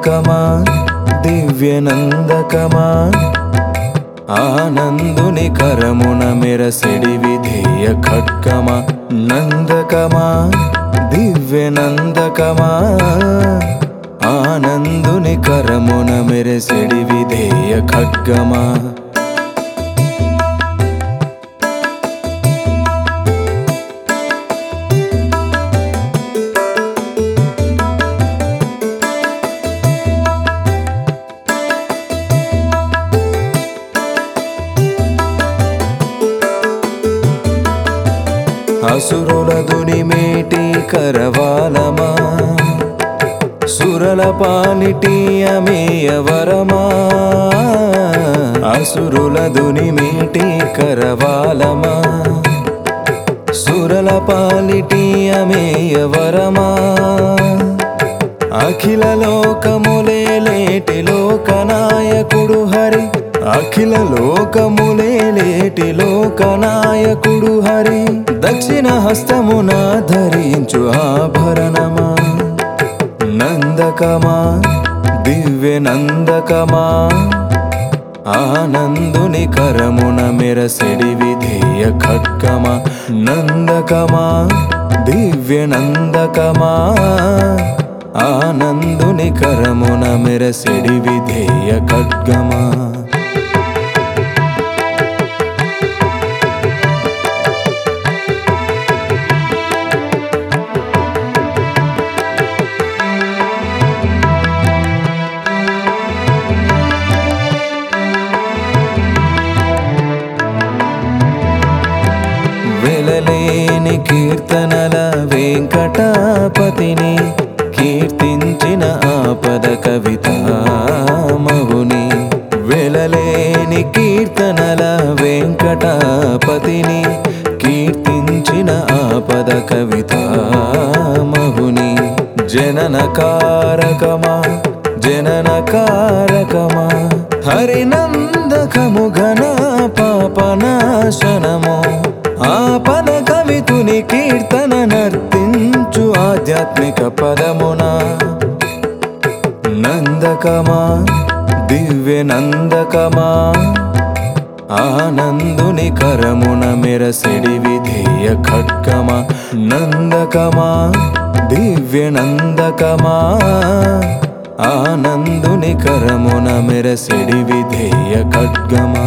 నందకమా దివ్యనందకమా ఆనందుని కరమున మెరసిడి విధేయ ఖడ్గమా నందకమా దివ్యనందకమా ఆనందుని కరమున మెరసిడి విధేయ ఖడ్గమా అసురుల దునిమేటి కరవాలమా? సురల పాలిటి అమేయవరమా అసురుల దునిమేటి కరవాలమా? సురల పాలిటి అమేయవరమా అఖిలలో అఖిల లోకములేటి లోకనాయకుడు హరి. దక్షిణ హస్తమున ధరించు ఆభరణమా. నందకమా దివ్య నందకమా. ఆనందుని కరమున మెరసిడి విధేయ ఖక్కమా నందకమా దివ్య నందకమా. ఆనందుని కరమున మెరసిడి విధేయ ఖడ్గమా. వెంకటాపతిని కీర్తించిన ఆపద కవిత మహుని వెలలేని కీర్తనల వెంకటాపతిని కీర్తించిన ఆపద కవిత మహుని జనన కారకమా జనన కారకమా హరినందకము ఘన పాపనాశనము. ఆప పదమున నందకమా దివ్య నందకమా ఆనందుని కరమున మెరసిడి విధేయ ఖడ్గమా నందకమా దివ్య నందకమా ఆనందుని కరమున మెరసిడి విధేయ ఖడ్గమా.